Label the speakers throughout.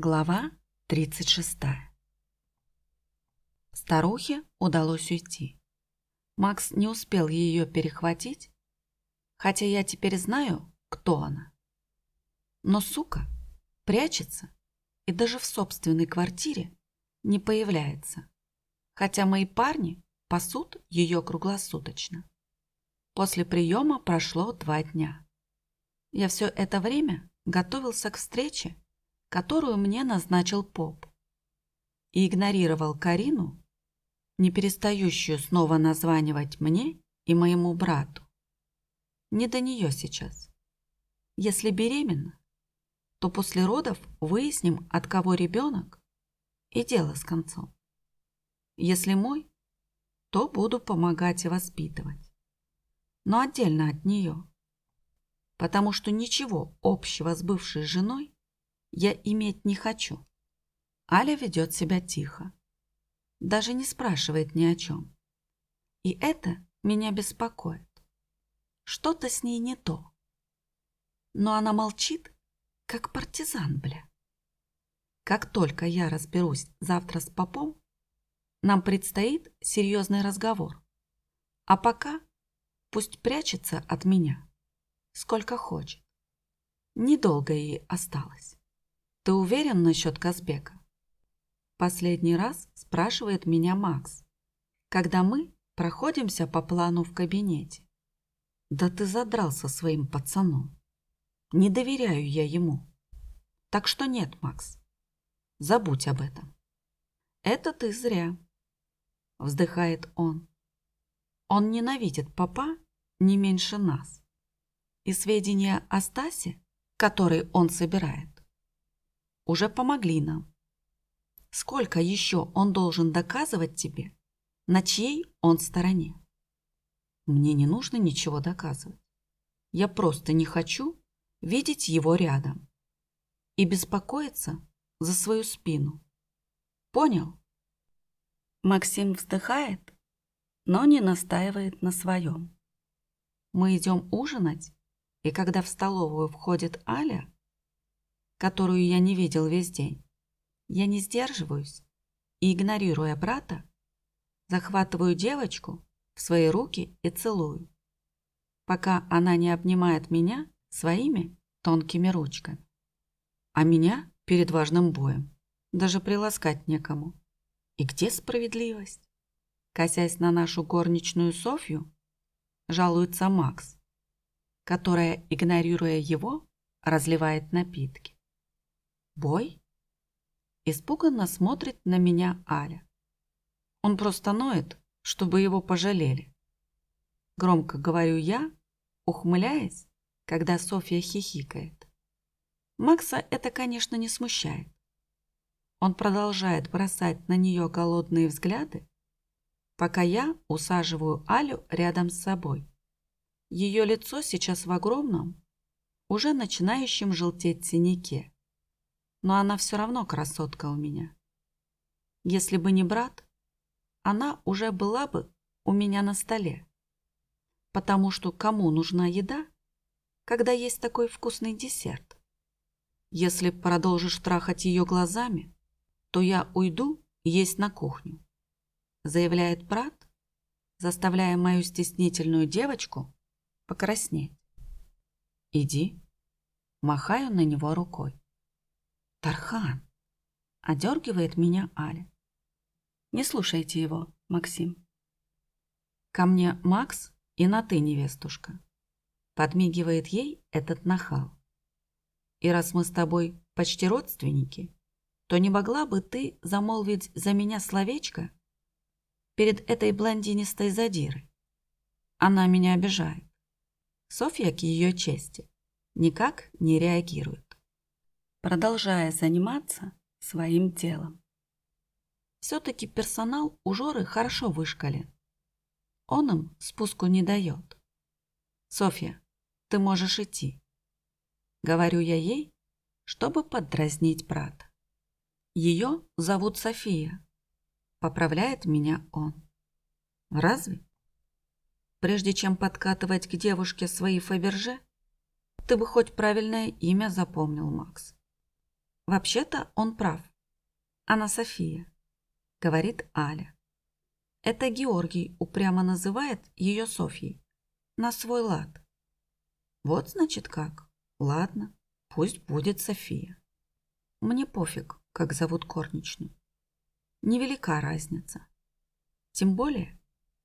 Speaker 1: Глава 36 Старухе удалось уйти. Макс не успел ее перехватить, хотя я теперь знаю, кто она. Но, сука, прячется и даже в собственной квартире не появляется, хотя мои парни пасут ее круглосуточно. После приема прошло два дня. Я все это время готовился к встрече которую мне назначил поп. И игнорировал Карину, не перестающую снова названивать мне и моему брату. Не до нее сейчас. Если беременна, то после родов выясним, от кого ребенок, и дело с концом. Если мой, то буду помогать и воспитывать. Но отдельно от нее. Потому что ничего общего с бывшей женой я иметь не хочу. Аля ведет себя тихо. Даже не спрашивает ни о чем. И это меня беспокоит. Что-то с ней не то. Но она молчит, как партизан, бля. Как только я разберусь завтра с попом, нам предстоит серьезный разговор. А пока пусть прячется от меня, сколько хочет. Недолго ей осталось. Ты уверен насчет Казбека? Последний раз спрашивает меня Макс, когда мы проходимся по плану в кабинете. Да ты задрался своим пацаном. Не доверяю я ему. Так что нет, Макс. Забудь об этом. Это ты зря. Вздыхает он. Он ненавидит папа не меньше нас. И сведения о Стасе, которые он собирает, уже помогли нам. Сколько еще он должен доказывать тебе, на чьей он стороне? Мне не нужно ничего доказывать. Я просто не хочу видеть его рядом и беспокоиться за свою спину. Понял? Максим вздыхает, но не настаивает на своем. Мы идем ужинать, и когда в столовую входит Аля, которую я не видел весь день. Я не сдерживаюсь и, игнорируя брата, захватываю девочку в свои руки и целую, пока она не обнимает меня своими тонкими ручками. А меня перед важным боем даже приласкать некому. И где справедливость? Косясь на нашу горничную Софью, жалуется Макс, которая, игнорируя его, разливает напитки. Бой? Испуганно смотрит на меня Аля. Он просто ноет, чтобы его пожалели. Громко говорю я, ухмыляясь, когда Софья хихикает. Макса это, конечно, не смущает. Он продолжает бросать на нее голодные взгляды, пока я усаживаю Алю рядом с собой. Ее лицо сейчас в огромном, уже начинающем желтеть синяке но она все равно красотка у меня. Если бы не брат, она уже была бы у меня на столе. Потому что кому нужна еда, когда есть такой вкусный десерт? Если продолжишь трахать ее глазами, то я уйду есть на кухню, заявляет брат, заставляя мою стеснительную девочку покраснеть. Иди, махаю на него рукой. Тархан. Одергивает меня Аля. Не слушайте его, Максим. Ко мне Макс и на ты, невестушка. Подмигивает ей этот нахал. И раз мы с тобой почти родственники, то не могла бы ты замолвить за меня словечко перед этой блондинистой задирой? Она меня обижает. Софья к ее чести никак не реагирует продолжая заниматься своим делом. Все-таки персонал у Жоры хорошо вышкален. Он им спуску не дает. «Софья, ты можешь идти», — говорю я ей, чтобы поддразнить брата. Ее зовут София. Поправляет меня он. Разве? Прежде чем подкатывать к девушке свои Фаберже, ты бы хоть правильное имя запомнил, Макс. Вообще-то он прав. Она София, говорит Аля. Это Георгий упрямо называет ее Софьей. На свой лад. Вот значит как. Ладно, пусть будет София. Мне пофиг, как зовут горничную. Невелика разница. Тем более,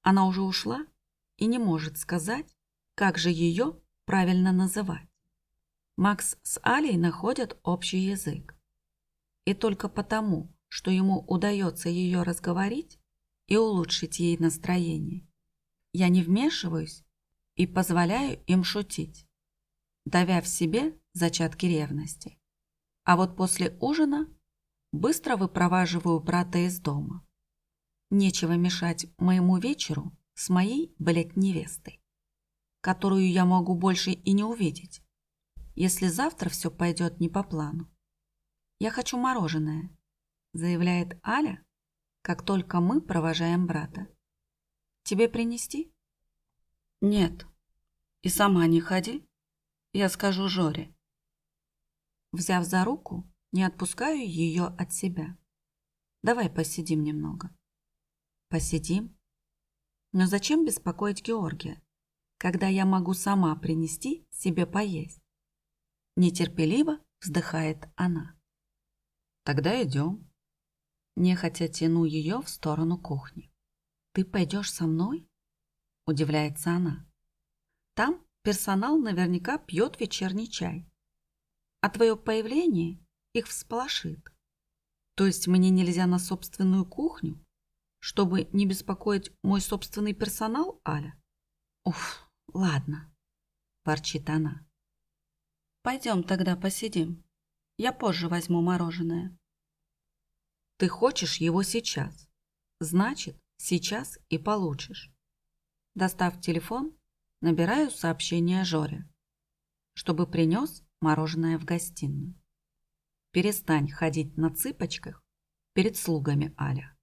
Speaker 1: она уже ушла и не может сказать, как же ее правильно называть. Макс с Алей находят общий язык. И только потому, что ему удается ее разговорить и улучшить ей настроение, я не вмешиваюсь и позволяю им шутить, давя в себе зачатки ревности. А вот после ужина быстро выпроваживаю брата из дома. Нечего мешать моему вечеру с моей, блядь, невестой, которую я могу больше и не увидеть, если завтра все пойдет не по плану. «Я хочу мороженое», — заявляет Аля, как только мы провожаем брата. «Тебе принести?» «Нет. И сама не ходи. Я скажу Жоре». Взяв за руку, не отпускаю ее от себя. «Давай посидим немного». «Посидим?» Но зачем беспокоить Георгия, когда я могу сама принести себе поесть? Нетерпеливо вздыхает она. Тогда идем. Нехотя тяну ее в сторону кухни. Ты пойдешь со мной? Удивляется она. Там персонал наверняка пьет вечерний чай. А твое появление их всполошит. То есть мне нельзя на собственную кухню? чтобы не беспокоить мой собственный персонал, Аля? Уф, ладно, ворчит она. Пойдем тогда посидим. Я позже возьму мороженое. Ты хочешь его сейчас. Значит, сейчас и получишь. Достав телефон, набираю сообщение Жоре, чтобы принес мороженое в гостиную. Перестань ходить на цыпочках перед слугами, Аля.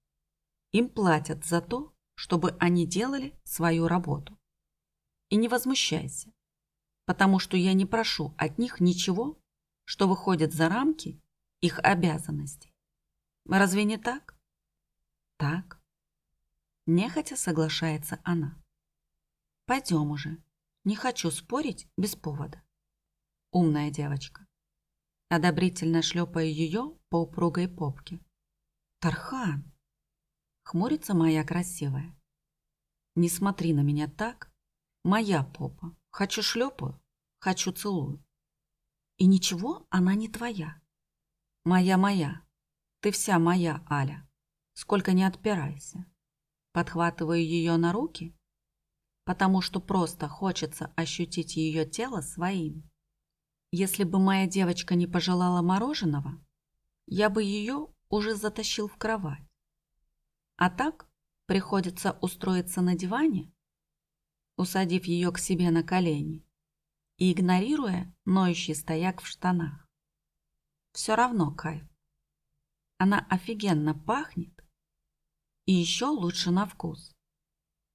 Speaker 1: Им платят за то, чтобы они делали свою работу. И не возмущайся, потому что я не прошу от них ничего, что выходит за рамки их обязанностей. Разве не так? Так. Нехотя соглашается она. Пойдем уже. Не хочу спорить без повода. Умная девочка. Одобрительно шлепая ее по упругой попке. Тархан, Хмурится моя красивая. Не смотри на меня так. Моя попа. Хочу шлепаю, хочу целую. И ничего, она не твоя. Моя-моя. Ты вся моя, Аля. Сколько не отпирайся. Подхватываю ее на руки, потому что просто хочется ощутить ее тело своим. Если бы моя девочка не пожелала мороженого, я бы ее уже затащил в кровать. А так приходится устроиться на диване, усадив ее к себе на колени и игнорируя ноющий стояк в штанах. Все равно кайф. Она офигенно пахнет и еще лучше на вкус.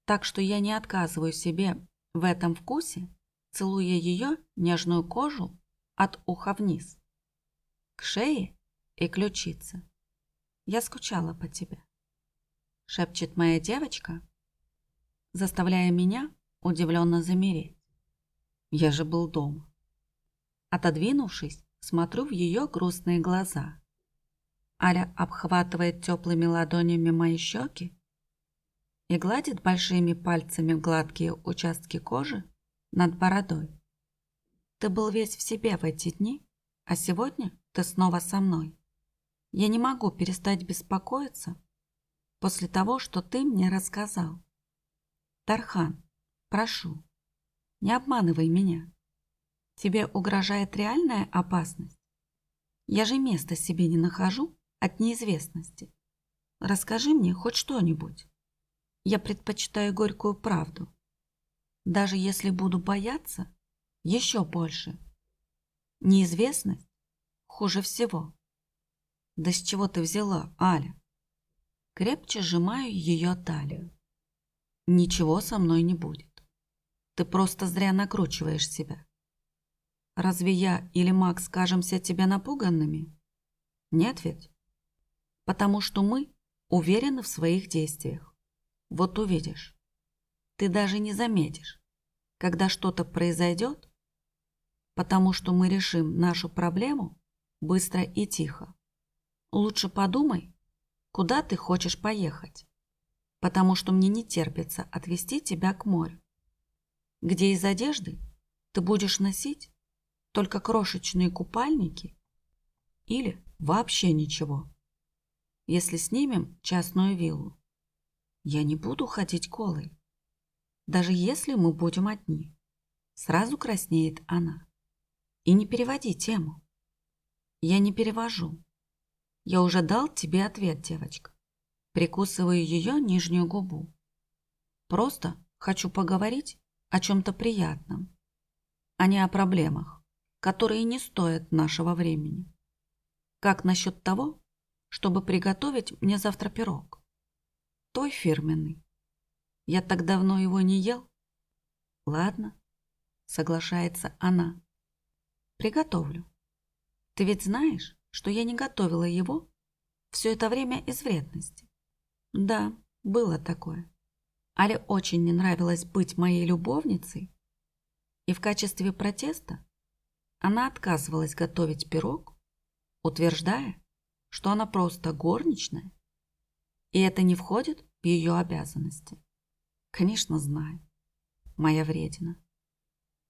Speaker 1: Так что я не отказываю себе в этом вкусе, целуя ее нежную кожу от уха вниз, к шее и ключице. Я скучала по тебе шепчет моя девочка, заставляя меня удивленно замереть. Я же был дома. Отодвинувшись, смотрю в ее грустные глаза. Аля обхватывает теплыми ладонями мои щеки и гладит большими пальцами гладкие участки кожи над бородой. Ты был весь в себе в эти дни, а сегодня ты снова со мной. Я не могу перестать беспокоиться после того, что ты мне рассказал. Тархан, прошу, не обманывай меня. Тебе угрожает реальная опасность? Я же места себе не нахожу от неизвестности. Расскажи мне хоть что-нибудь. Я предпочитаю горькую правду. Даже если буду бояться, еще больше. Неизвестность хуже всего. Да с чего ты взяла, Аля? Крепче сжимаю ее талию. Ничего со мной не будет. Ты просто зря накручиваешь себя. Разве я или Макс кажемся тебе напуганными? Нет ведь? Потому что мы уверены в своих действиях. Вот увидишь. Ты даже не заметишь, когда что-то произойдет, потому что мы решим нашу проблему быстро и тихо. Лучше подумай, куда ты хочешь поехать, потому что мне не терпится отвезти тебя к морю, где из одежды ты будешь носить только крошечные купальники или вообще ничего. Если снимем частную виллу, я не буду ходить голой, даже если мы будем одни. Сразу краснеет она. И не переводи тему. Я не перевожу. Я уже дал тебе ответ, девочка. Прикусываю ее нижнюю губу. Просто хочу поговорить о чем-то приятном, а не о проблемах, которые не стоят нашего времени. Как насчет того, чтобы приготовить мне завтра пирог? Той фирменный. Я так давно его не ел. Ладно, соглашается она. Приготовлю. Ты ведь знаешь, что я не готовила его все это время из вредности? Да, было такое. Але очень не нравилось быть моей любовницей, и в качестве протеста она отказывалась готовить пирог, утверждая, что она просто горничная, и это не входит в ее обязанности. Конечно, знаю. Моя вредина.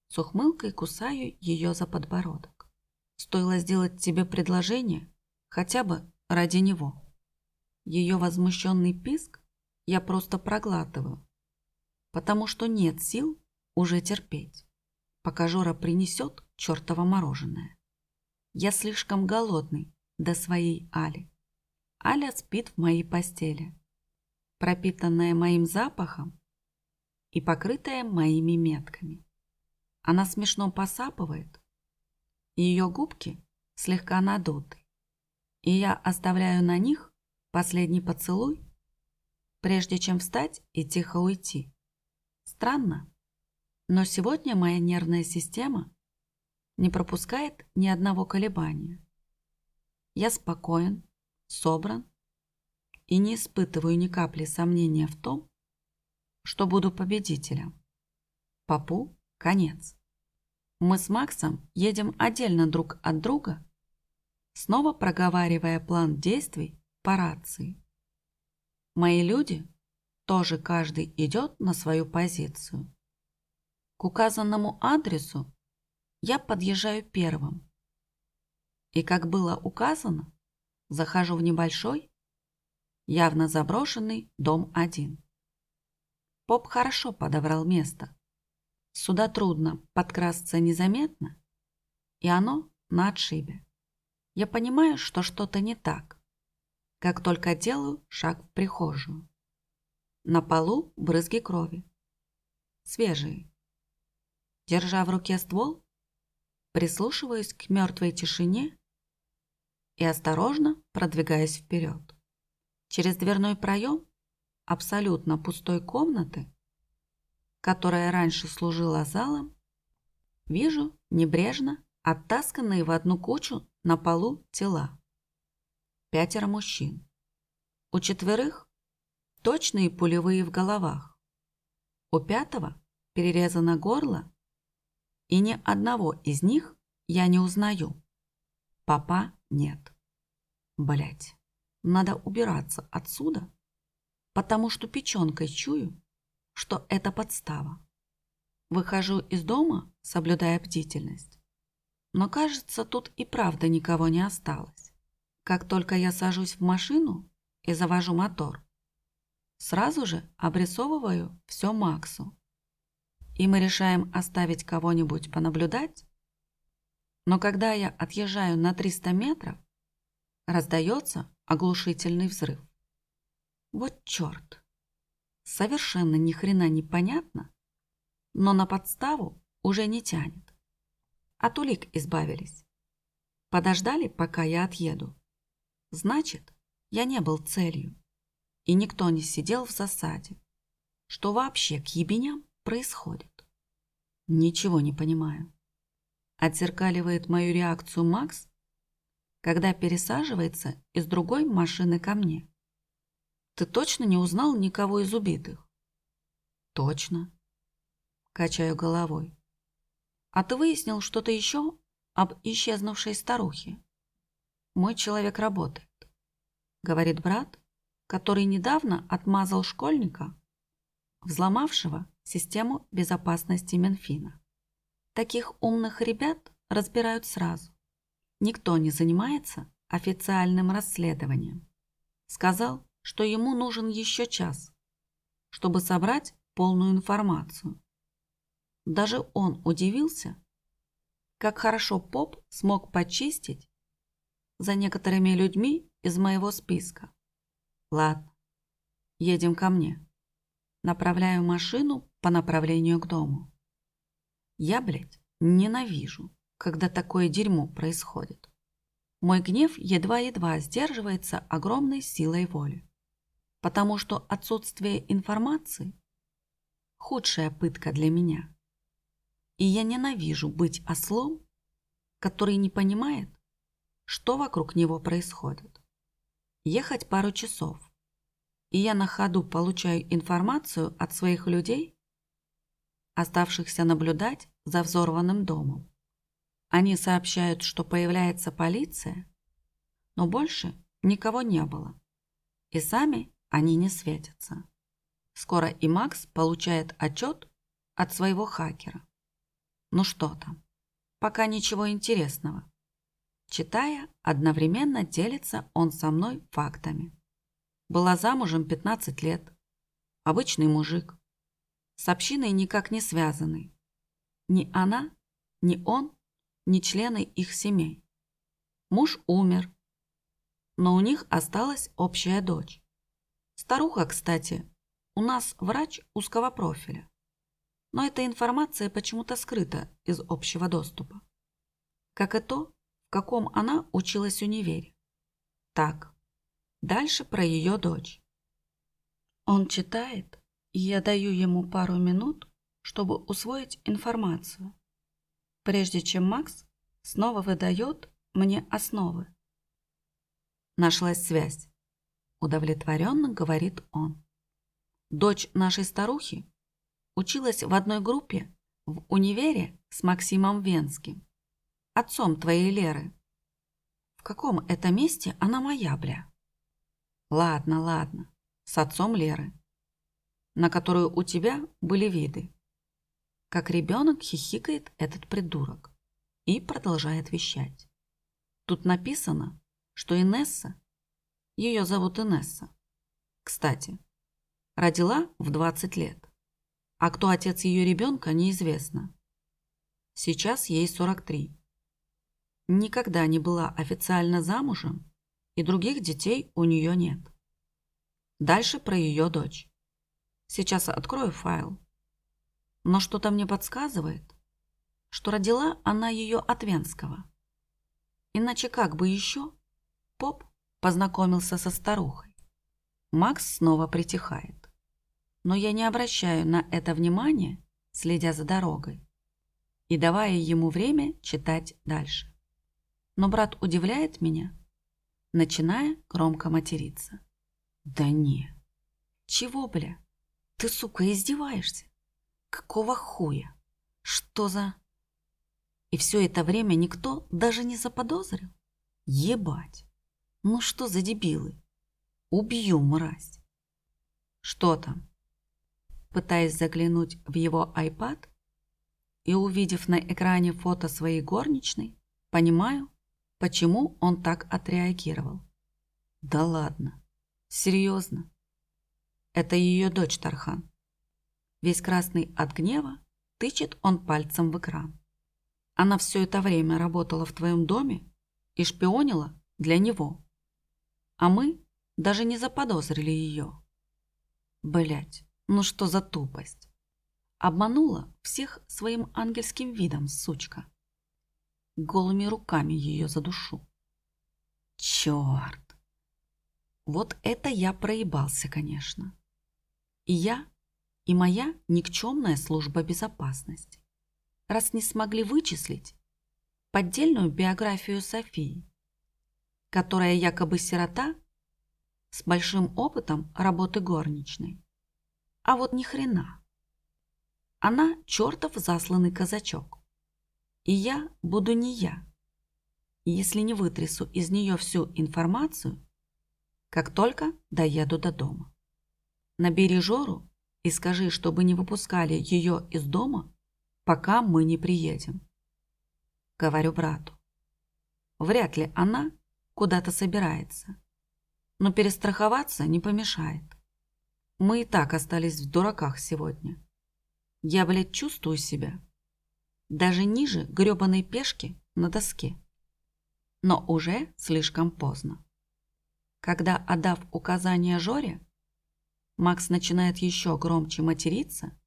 Speaker 1: С ухмылкой кусаю ее за подбородок. Стоило сделать тебе предложение, хотя бы ради него. Ее возмущенный писк я просто проглатываю, потому что нет сил уже терпеть, пока Жора принесет чертово мороженое. Я слишком голодный до своей Али. Аля спит в моей постели, пропитанная моим запахом и покрытая моими метками. Она смешно посапывает, ее губки слегка надуты, и я оставляю на них последний поцелуй, прежде чем встать и тихо уйти. Странно, но сегодня моя нервная система не пропускает ни одного колебания. Я спокоен, собран и не испытываю ни капли сомнения в том, что буду победителем. Папу конец. Мы с Максом едем отдельно друг от друга, снова проговаривая план действий по рации. Мои люди тоже каждый идет на свою позицию. К указанному адресу я подъезжаю первым. И как было указано, захожу в небольшой, явно заброшенный дом один. Поп хорошо подобрал место. Сюда трудно подкрасться незаметно, и оно на отшибе. Я понимаю, что что-то не так, как только делаю шаг в прихожую. На полу брызги крови. Свежие. Держа в руке ствол, прислушиваюсь к мертвой тишине и осторожно продвигаюсь вперед. Через дверной проем абсолютно пустой комнаты которая раньше служила залом, вижу небрежно оттасканные в одну кучу на полу тела. Пятеро мужчин. У четверых точные пулевые в головах. У пятого перерезано горло, и ни одного из них я не узнаю. Папа нет. Блять, надо убираться отсюда, потому что печенкой чую, что это подстава. Выхожу из дома, соблюдая бдительность. Но кажется, тут и правда никого не осталось. Как только я сажусь в машину и завожу мотор, сразу же обрисовываю все Максу. И мы решаем оставить кого-нибудь понаблюдать. Но когда я отъезжаю на 300 метров, раздается оглушительный взрыв. Вот черт! совершенно ни хрена не понятно, но на подставу уже не тянет. От улик избавились. Подождали, пока я отъеду. Значит, я не был целью, и никто не сидел в засаде. Что вообще к ебеням происходит? Ничего не понимаю. Отзеркаливает мою реакцию Макс, когда пересаживается из другой машины ко мне. Ты точно не узнал никого из убитых? Точно. Качаю головой. А ты выяснил что-то еще об исчезнувшей старухе? Мой человек работает, говорит брат, который недавно отмазал школьника, взломавшего систему безопасности Минфина. Таких умных ребят разбирают сразу. Никто не занимается официальным расследованием. Сказал, что ему нужен еще час, чтобы собрать полную информацию. Даже он удивился, как хорошо поп смог почистить за некоторыми людьми из моего списка. Ладно, едем ко мне. Направляю машину по направлению к дому. Я, блядь, ненавижу, когда такое дерьмо происходит. Мой гнев едва-едва сдерживается огромной силой воли потому что отсутствие информации – худшая пытка для меня. И я ненавижу быть ослом, который не понимает, что вокруг него происходит. Ехать пару часов, и я на ходу получаю информацию от своих людей, оставшихся наблюдать за взорванным домом. Они сообщают, что появляется полиция, но больше никого не было. И сами они не светятся. Скоро и Макс получает отчет от своего хакера. Ну что там? Пока ничего интересного. Читая, одновременно делится он со мной фактами. Была замужем 15 лет. Обычный мужик. С общиной никак не связанный. Ни она, ни он, ни члены их семей. Муж умер, но у них осталась общая дочь. Старуха, кстати, у нас врач узкого профиля. Но эта информация почему-то скрыта из общего доступа. Как и то, в каком она училась в универе. Так, дальше про ее дочь. Он читает, и я даю ему пару минут, чтобы усвоить информацию, прежде чем Макс снова выдает мне основы. Нашлась связь. Удовлетворенно говорит он. Дочь нашей старухи училась в одной группе в универе с Максимом Венским, отцом твоей Леры. В каком это месте она моя, бля? Ладно, ладно, с отцом Леры, на которую у тебя были виды. Как ребенок хихикает этот придурок и продолжает вещать. Тут написано, что Инесса ее зовут Инесса. Кстати, родила в 20 лет. А кто отец ее ребенка, неизвестно. Сейчас ей 43. Никогда не была официально замужем, и других детей у нее нет. Дальше про ее дочь. Сейчас открою файл. Но что-то мне подсказывает, что родила она ее от Венского. Иначе как бы еще поп познакомился со старухой. Макс снова притихает. Но я не обращаю на это внимания, следя за дорогой, и давая ему время читать дальше. Но брат удивляет меня, начиная громко материться. Да не. Чего, бля? Ты, сука, издеваешься? Какого хуя? Что за... И все это время никто даже не заподозрил? Ебать. Ну что за дебилы? Убью, мразь. Что там? Пытаясь заглянуть в его iPad и увидев на экране фото своей горничной, понимаю, почему он так отреагировал. Да ладно. Серьезно? Это ее дочь Тархан. Весь красный от гнева тычет он пальцем в экран. Она все это время работала в твоем доме и шпионила для него а мы даже не заподозрили ее. Блять, ну что за тупость? Обманула всех своим ангельским видом, сучка. Голыми руками ее задушу. Черт! Вот это я проебался, конечно. И я, и моя никчемная служба безопасности. Раз не смогли вычислить поддельную биографию Софии, которая якобы сирота с большим опытом работы горничной. А вот ни хрена. Она чертов засланный казачок. И я буду не я, если не вытрясу из нее всю информацию, как только доеду до дома. Набери Жору и скажи, чтобы не выпускали ее из дома, пока мы не приедем. Говорю брату. Вряд ли она куда-то собирается, но перестраховаться не помешает. Мы и так остались в дураках сегодня. Я, блядь, чувствую себя даже ниже грёбаной пешки на доске. Но уже слишком поздно. Когда, отдав указание Жоре, Макс начинает еще громче материться,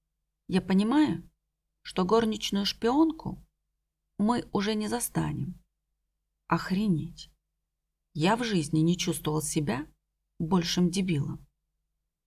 Speaker 1: я понимаю, что горничную шпионку мы уже не застанем. Охренеть. Я в жизни не чувствовал себя большим дебилом.